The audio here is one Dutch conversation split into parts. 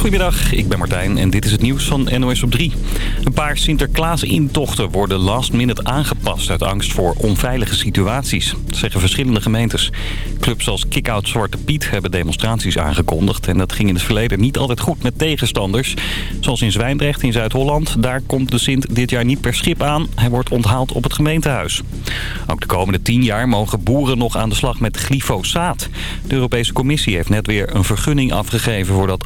Goedemiddag, ik ben Martijn en dit is het nieuws van NOS op 3. Een paar Sinterklaas-intochten worden last minute aangepast uit angst voor onveilige situaties. Zeggen verschillende gemeentes. Clubs als Kick-Out Zwarte Piet hebben demonstraties aangekondigd. En dat ging in het verleden niet altijd goed met tegenstanders. Zoals in Zwijndrecht in Zuid-Holland. Daar komt de Sint dit jaar niet per schip aan. Hij wordt onthaald op het gemeentehuis. Ook de komende tien jaar mogen boeren nog aan de slag met glyfosaat. De Europese Commissie heeft net weer een vergunning afgegeven voor dat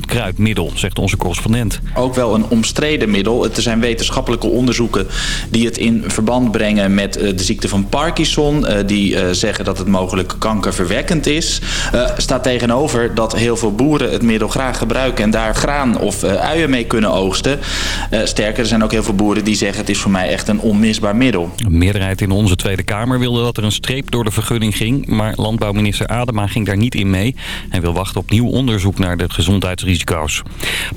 anti-onkruidmiddel, zegt onze correspondent. Ook wel een omstreden middel. Er zijn wetenschappelijke onderzoeken die het in verband brengen met eh, de ziekte van Parkinson. Eh, die eh, zeggen dat het mogelijk kankerverwekkend is. staat tegenover dat heel veel boeren het middel graag gebruiken en daar graan of uien mee kunnen oogsten. sterker, er zijn ook heel veel boeren die zeggen het is voor mij echt een onmisbaar middel. Een meerderheid in onze Tweede Kamer wilde dat er een streep door de vergunning ging. Maar landbouwminister Adema ging daar niet in mee. Hij wil wachten op nieuw onderzoek naar de gezondheidsrisico's.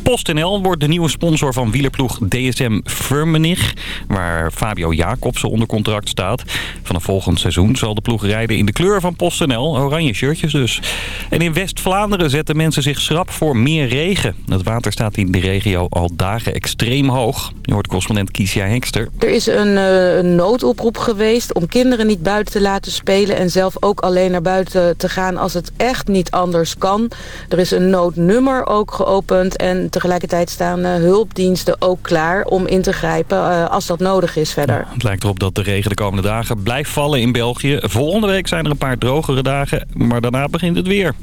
PostNL wordt de nieuwe sponsor van wielerploeg DSM Firmenich, waar Fabio Jacobsen onder contract staat. Vanaf volgend seizoen zal de ploeg rijden in de kleur van PostNL, oranje shirtjes dus. En in West-Vlaanderen zetten mensen zich schrap voor meer regen. Het water staat in de regio al dagen extreem hoog. Je hoort correspondent Kiesja Hekster. Er is een, uh, een noodoproep geweest om kinderen niet buiten te laten spelen... en zelf ook alleen naar buiten te gaan als het echt niet anders kan. Er is een noodnummer ook geopend en tegelijkertijd staan uh, hulpdiensten ook klaar om in te grijpen uh, als dat nodig is verder. het lijkt erop dat de regen de komende dagen blijft vallen in België. Volgende week zijn er een paar drogere dagen, maar daarna begint het weer.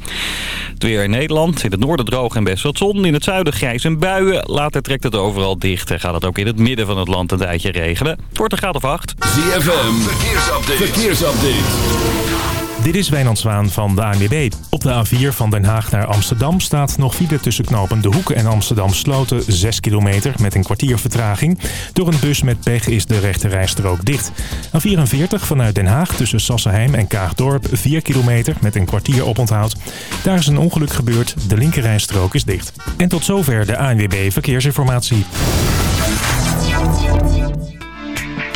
Het weer in Nederland, in het noorden droog en best wat zon. In het zuiden grijs en buien. Later trekt het overal dicht en gaat het ook in het midden van het land een tijdje regenen. Het wordt een graad of acht. ZFM, verkeersupdate. verkeersupdate. Dit is Wijnand Zwaan van de ANWB. Op de A4 van Den Haag naar Amsterdam staat nog file tussen knopen De Hoeken en Amsterdam Sloten 6 kilometer met een kwartier vertraging. Door een bus met pech is de rechte rijstrook dicht. A44 vanuit Den Haag tussen Sassenheim en Kaagdorp 4 kilometer met een kwartier oponthoud. Daar is een ongeluk gebeurd, de linkerrijstrook is dicht. En tot zover de ANWB Verkeersinformatie.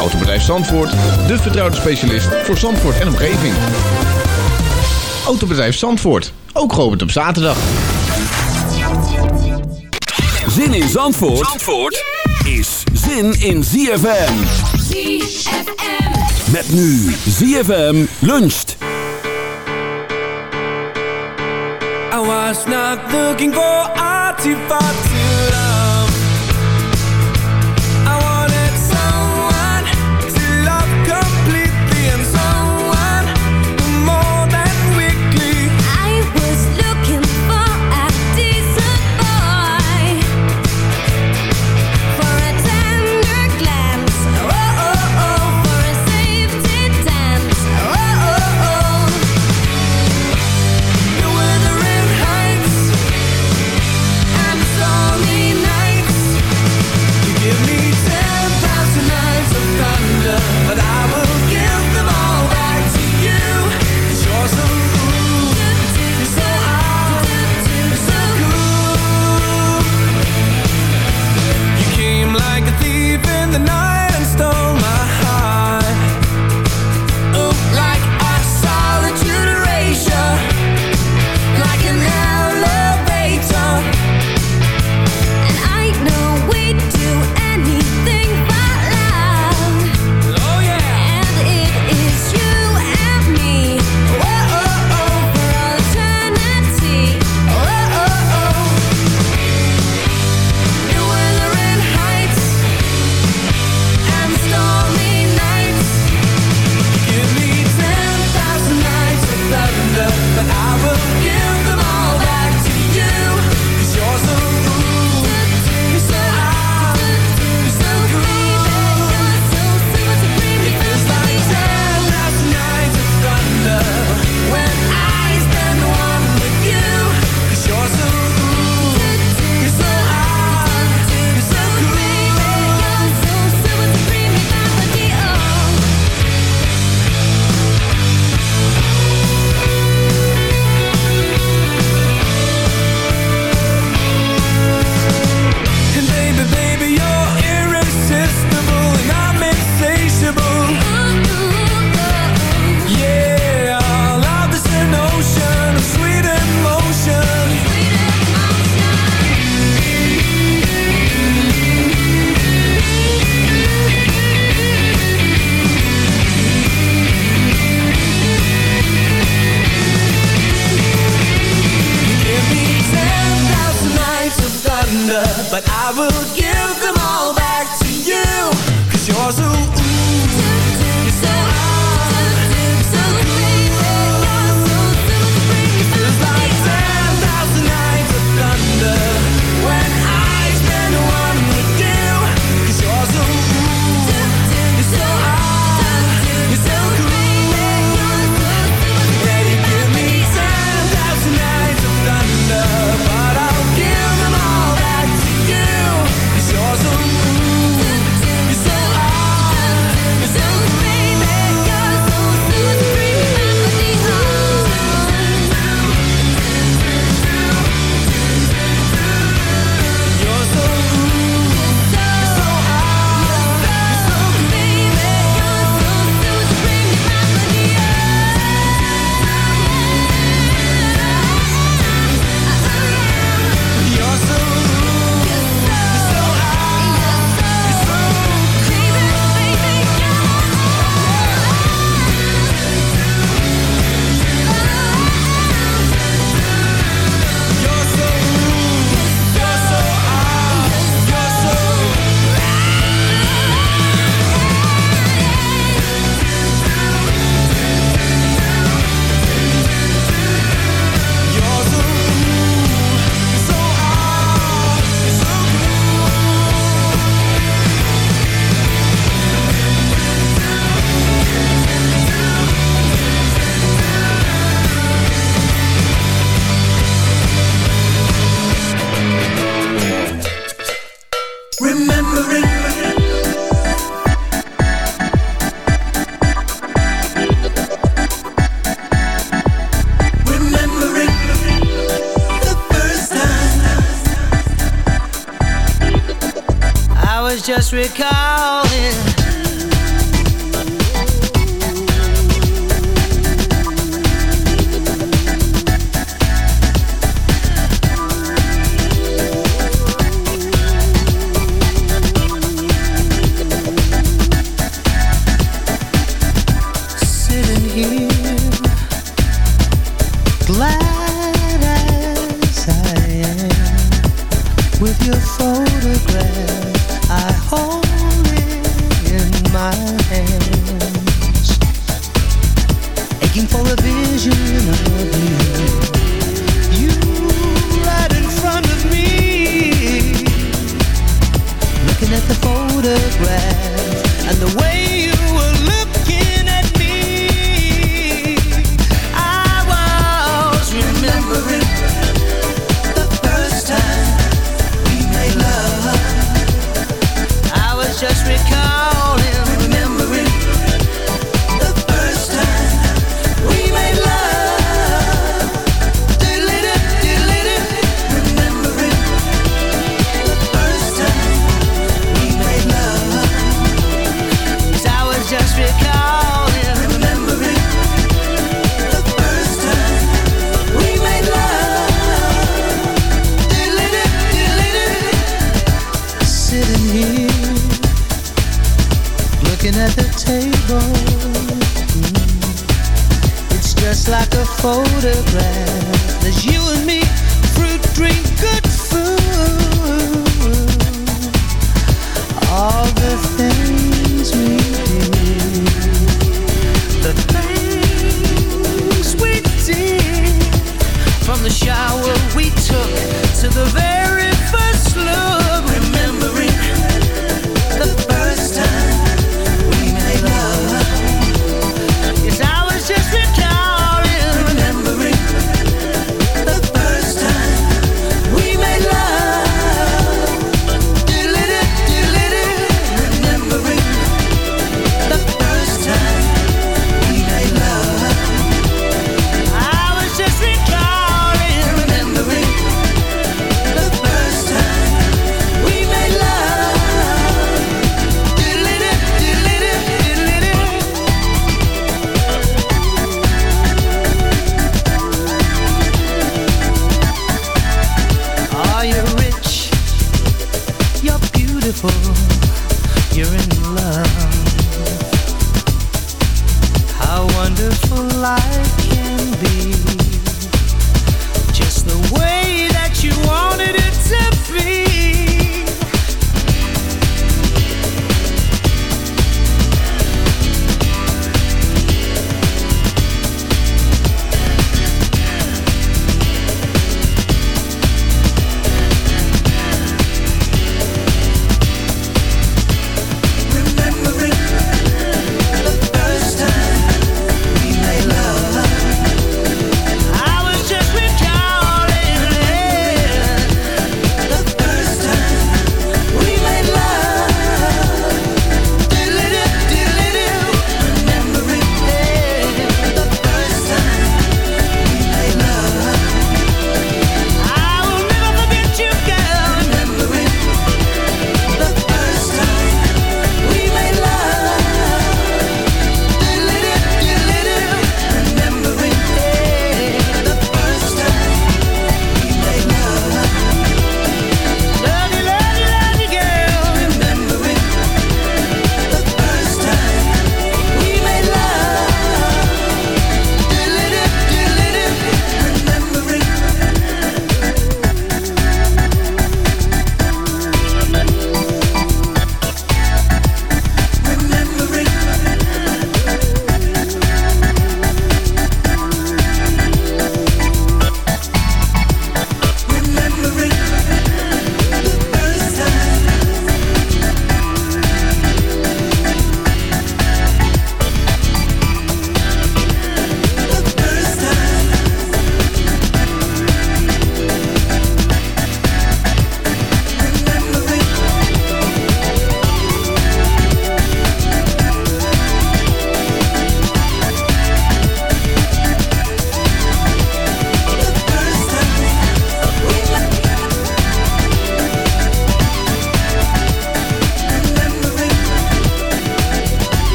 Autobedrijf Zandvoort, de vertrouwde specialist voor Zandvoort en omgeving. Autobedrijf Zandvoort, ook geopend op zaterdag. Zin in Zandvoort, Zandvoort is zin in ZFM. ZFM. Met nu ZFM luncht. I was not looking for artifacts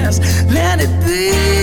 Just let it be.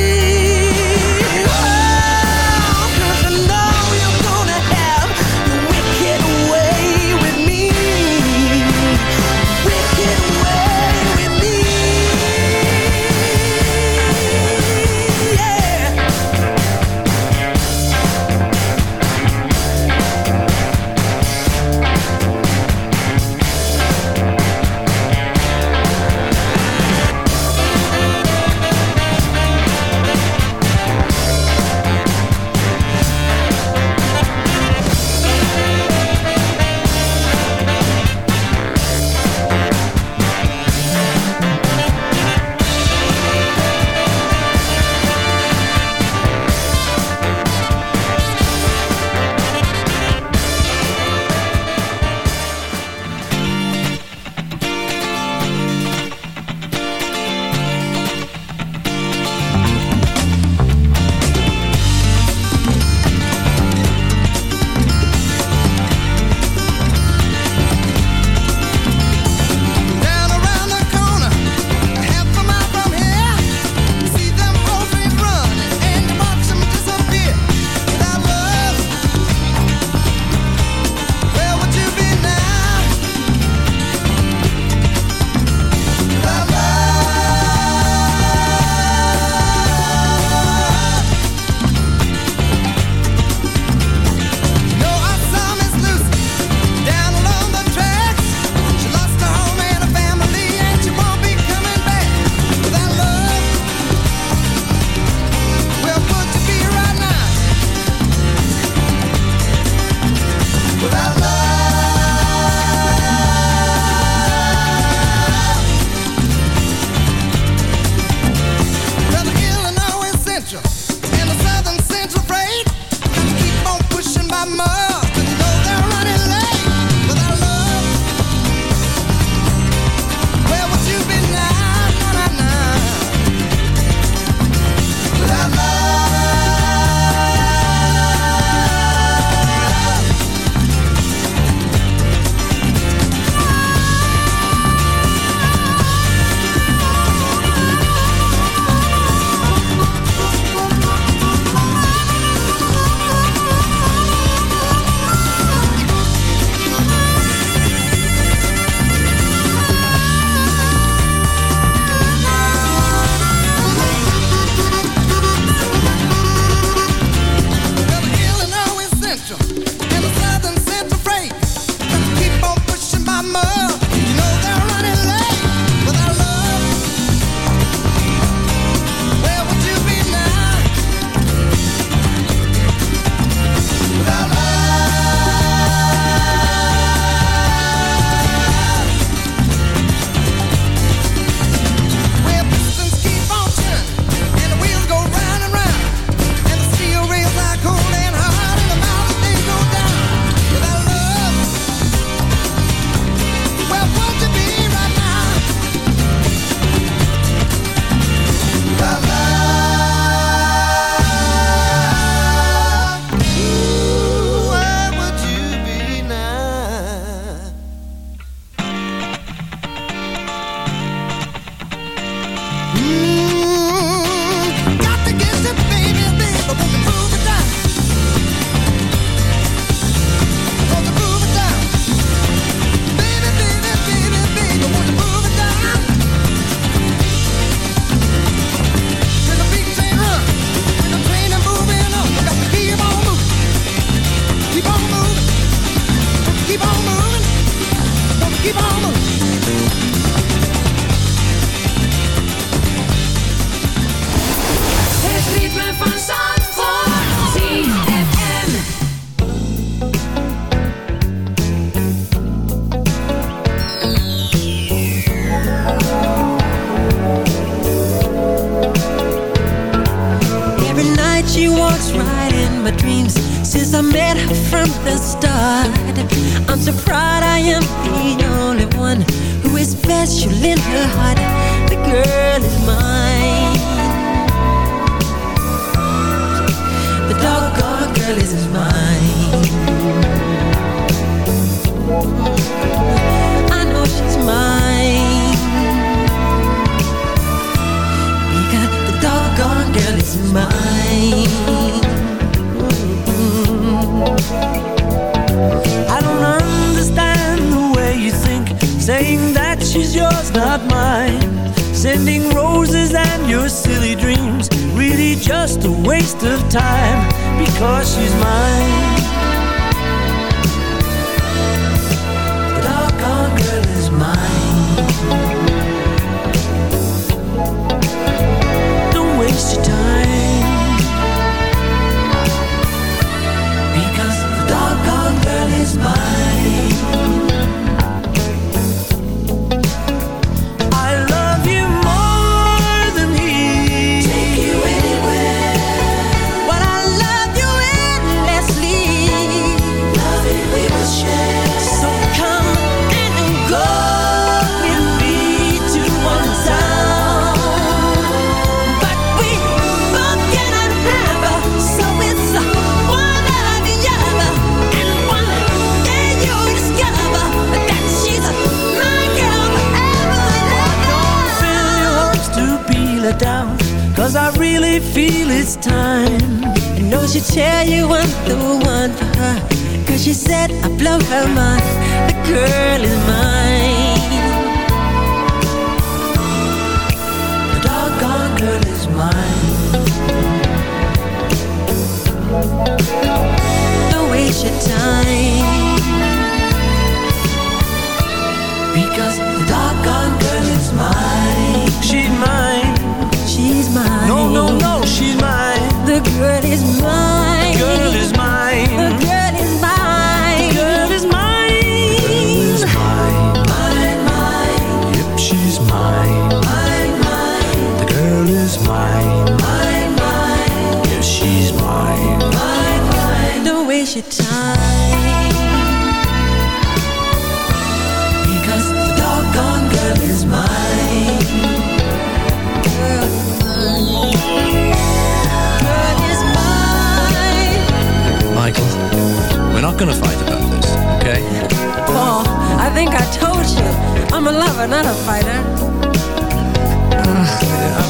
Yeah.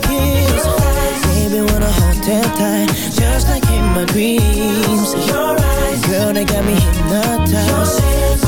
kiss. Baby, wanna hold that tight Just like in my dreams. Girl, they got me hypnotized.